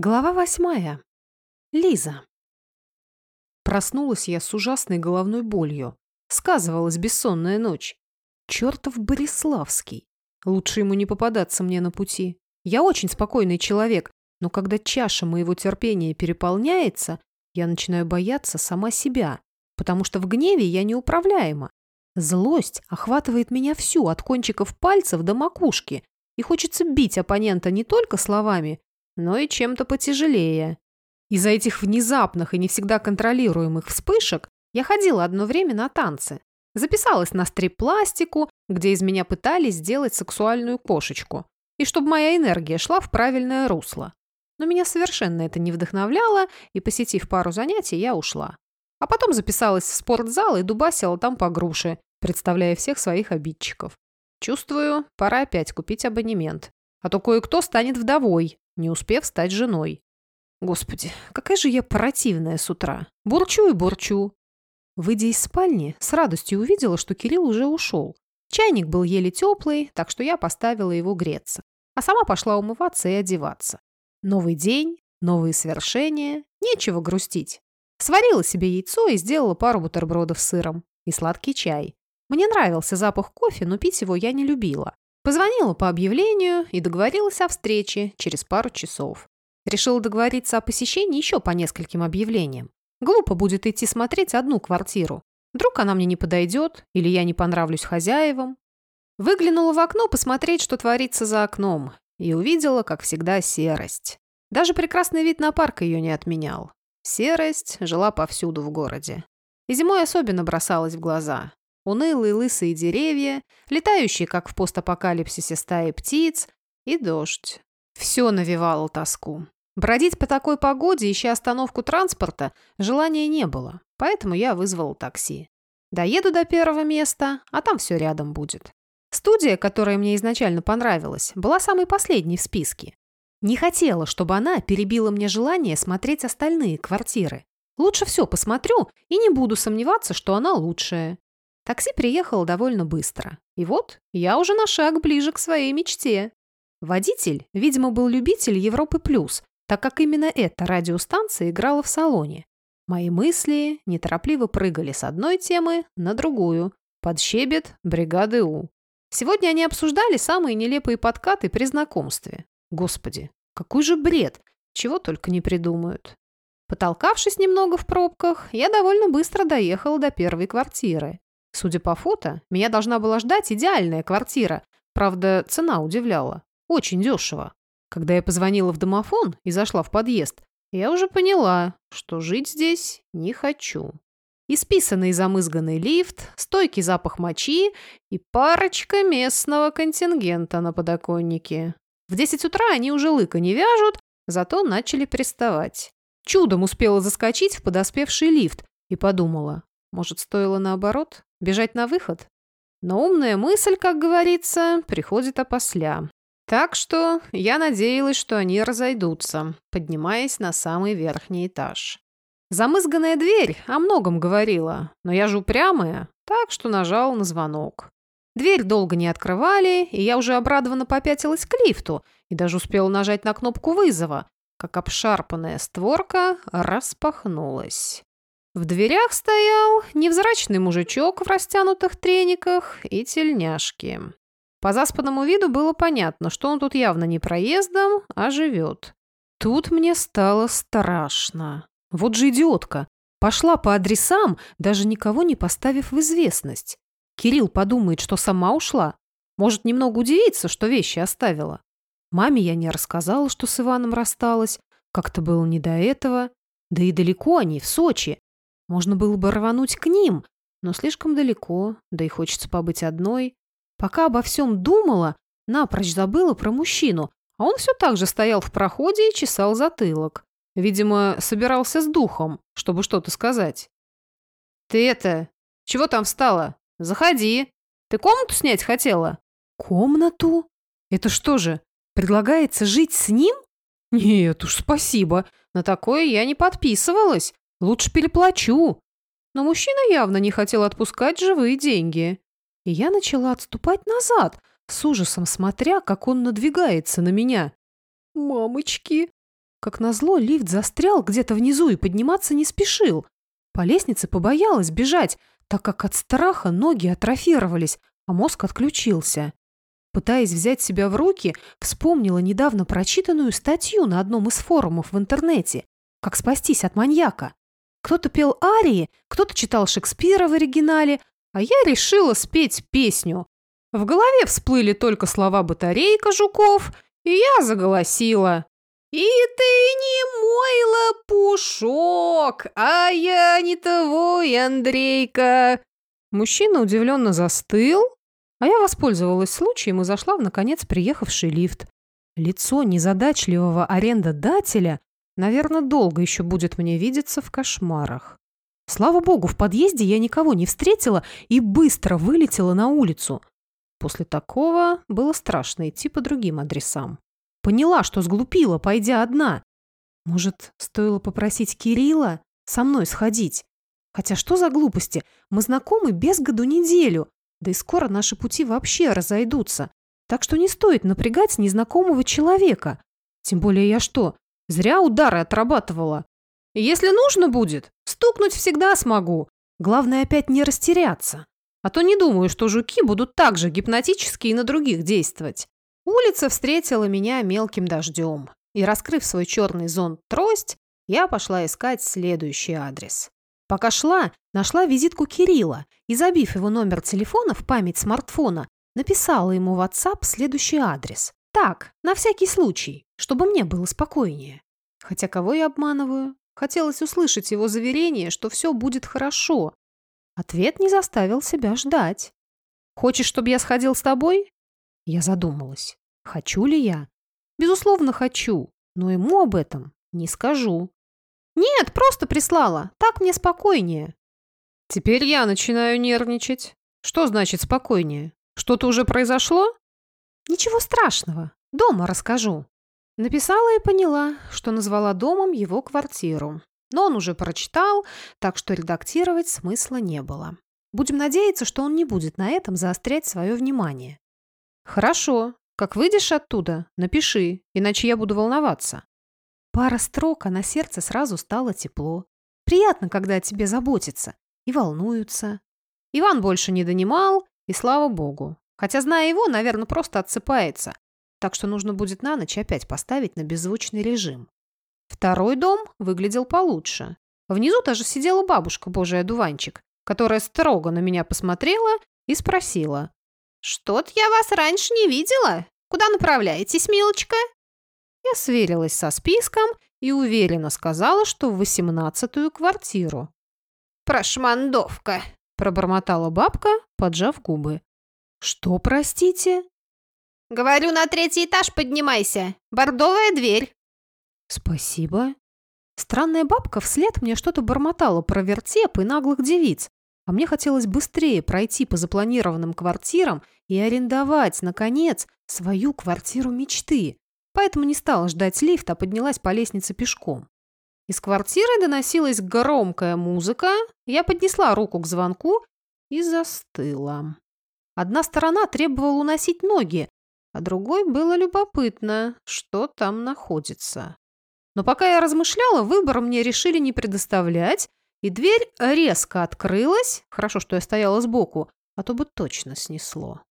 Глава восьмая. Лиза. Проснулась я с ужасной головной болью. Сказывалась бессонная ночь. Чертов Бориславский. Лучше ему не попадаться мне на пути. Я очень спокойный человек, но когда чаша моего терпения переполняется, я начинаю бояться сама себя, потому что в гневе я неуправляема. Злость охватывает меня всю, от кончиков пальцев до макушки, и хочется бить оппонента не только словами, но и чем-то потяжелее. Из-за этих внезапных и не всегда контролируемых вспышек я ходила одно время на танцы. Записалась на стрип-пластику, где из меня пытались сделать сексуальную кошечку, и чтобы моя энергия шла в правильное русло. Но меня совершенно это не вдохновляло, и, посетив пару занятий, я ушла. А потом записалась в спортзал и дубасила там по груши, представляя всех своих обидчиков. Чувствую, пора опять купить абонемент. А то кое-кто станет вдовой, не успев стать женой. Господи, какая же я противная с утра. Бурчу и бурчу. Выйдя из спальни, с радостью увидела, что Кирилл уже ушел. Чайник был еле теплый, так что я поставила его греться. А сама пошла умываться и одеваться. Новый день, новые свершения, нечего грустить. Сварила себе яйцо и сделала пару бутербродов с сыром. И сладкий чай. Мне нравился запах кофе, но пить его я не любила. Позвонила по объявлению и договорилась о встрече через пару часов. Решила договориться о посещении еще по нескольким объявлениям. Глупо будет идти смотреть одну квартиру. Вдруг она мне не подойдет, или я не понравлюсь хозяевам. Выглянула в окно посмотреть, что творится за окном, и увидела, как всегда, серость. Даже прекрасный вид на парк ее не отменял. Серость жила повсюду в городе. И зимой особенно бросалась в глаза унылые лысые деревья, летающие, как в постапокалипсисе, стаи птиц и дождь. Все навевало тоску. Бродить по такой погоде, ища остановку транспорта, желания не было, поэтому я вызвала такси. Доеду до первого места, а там все рядом будет. Студия, которая мне изначально понравилась, была самой последней в списке. Не хотела, чтобы она перебила мне желание смотреть остальные квартиры. Лучше все посмотрю и не буду сомневаться, что она лучшая. Такси приехало довольно быстро. И вот я уже на шаг ближе к своей мечте. Водитель, видимо, был любитель Европы Плюс, так как именно эта радиостанция играла в салоне. Мои мысли неторопливо прыгали с одной темы на другую, под щебет бригады У. Сегодня они обсуждали самые нелепые подкаты при знакомстве. Господи, какой же бред! Чего только не придумают. Потолкавшись немного в пробках, я довольно быстро доехала до первой квартиры. Судя по фото, меня должна была ждать идеальная квартира. Правда, цена удивляла. Очень дешево. Когда я позвонила в домофон и зашла в подъезд, я уже поняла, что жить здесь не хочу. Исписанный замызганный лифт, стойкий запах мочи и парочка местного контингента на подоконнике. В 10 утра они уже лыка не вяжут, зато начали приставать. Чудом успела заскочить в подоспевший лифт и подумала, может, стоило наоборот? Бежать на выход? Но умная мысль, как говорится, приходит опосля. Так что я надеялась, что они разойдутся, поднимаясь на самый верхний этаж. Замызганная дверь о многом говорила, но я же упрямая, так что нажал на звонок. Дверь долго не открывали, и я уже обрадованно попятилась к лифту и даже успела нажать на кнопку вызова, как обшарпанная створка распахнулась. В дверях стоял невзрачный мужичок в растянутых трениках и тельняшки. По заспанному виду было понятно, что он тут явно не проездом, а живет. Тут мне стало страшно. Вот же идиотка. Пошла по адресам, даже никого не поставив в известность. Кирилл подумает, что сама ушла. Может, немного удивиться, что вещи оставила. Маме я не рассказала, что с Иваном рассталась. Как-то было не до этого. Да и далеко они, в Сочи. Можно было бы рвануть к ним, но слишком далеко, да и хочется побыть одной. Пока обо всем думала, напрочь забыла про мужчину, а он все так же стоял в проходе и чесал затылок. Видимо, собирался с духом, чтобы что-то сказать. «Ты это... Чего там встала? Заходи. Ты комнату снять хотела?» «Комнату? Это что же, предлагается жить с ним?» «Нет уж, спасибо. На такое я не подписывалась. Лучше переплачу. Но мужчина явно не хотел отпускать живые деньги. И я начала отступать назад, с ужасом смотря, как он надвигается на меня. «Мамочки!» Как назло, лифт застрял где-то внизу и подниматься не спешил. По лестнице побоялась бежать, так как от страха ноги атрофировались, а мозг отключился. Пытаясь взять себя в руки, вспомнила недавно прочитанную статью на одном из форумов в интернете «Как спастись от маньяка». Кто-то пел арии, кто-то читал Шекспира в оригинале, а я решила спеть песню. В голове всплыли только слова «батарейка жуков», и я заголосила. «И ты не мой лопушок, а я не твой, Андрейка!» Мужчина удивленно застыл, а я воспользовалась случаем и зашла в, наконец, приехавший лифт. Лицо незадачливого арендодателя, наверное, долго еще будет мне видеться в кошмарах. Слава богу, в подъезде я никого не встретила и быстро вылетела на улицу. После такого было страшно идти по другим адресам. Поняла, что сглупила, пойдя одна. Может, стоило попросить Кирилла со мной сходить? Хотя что за глупости? Мы знакомы без году неделю. Да и скоро наши пути вообще разойдутся. Так что не стоит напрягать незнакомого человека. Тем более я что, зря удары отрабатывала? Если нужно будет, стукнуть всегда смогу. Главное опять не растеряться. А то не думаю, что жуки будут так же гипнотически и на других действовать. Улица встретила меня мелким дождем. И, раскрыв свой черный зонт трость, я пошла искать следующий адрес. Пока шла, нашла визитку Кирилла и, забив его номер телефона в память смартфона, написала ему в WhatsApp следующий адрес. Так, на всякий случай, чтобы мне было спокойнее. Хотя кого я обманываю? Хотелось услышать его заверение, что все будет хорошо. Ответ не заставил себя ждать. «Хочешь, чтобы я сходил с тобой?» Я задумалась. Хочу ли я? Безусловно, хочу, но ему об этом не скажу. «Нет, просто прислала. Так мне спокойнее». «Теперь я начинаю нервничать. Что значит спокойнее? Что-то уже произошло?» «Ничего страшного. Дома расскажу». Написала и поняла, что назвала домом его квартиру. Но он уже прочитал, так что редактировать смысла не было. Будем надеяться, что он не будет на этом заострять свое внимание. «Хорошо. Как выйдешь оттуда, напиши, иначе я буду волноваться». Пара строк, а на сердце сразу стало тепло. Приятно, когда о тебе заботятся и волнуются. Иван больше не донимал, и слава богу. Хотя, зная его, наверное, просто отсыпается. Так что нужно будет на ночь опять поставить на беззвучный режим. Второй дом выглядел получше. Внизу даже сидела бабушка, божий одуванчик, которая строго на меня посмотрела и спросила. «Что-то я вас раньше не видела. Куда направляетесь, милочка?» Я сверилась со списком и уверенно сказала, что в восемнадцатую квартиру. «Прошмандовка», – пробормотала бабка, поджав губы. «Что, простите?» «Говорю, на третий этаж поднимайся. Бордовая дверь». «Спасибо». Странная бабка вслед мне что-то бормотала про вертеп и наглых девиц, а мне хотелось быстрее пройти по запланированным квартирам и арендовать, наконец, свою квартиру мечты поэтому не стала ждать лифта, а поднялась по лестнице пешком. Из квартиры доносилась громкая музыка, я поднесла руку к звонку и застыла. Одна сторона требовала уносить ноги, а другой было любопытно, что там находится. Но пока я размышляла, выбор мне решили не предоставлять, и дверь резко открылась, хорошо, что я стояла сбоку, а то бы точно снесло.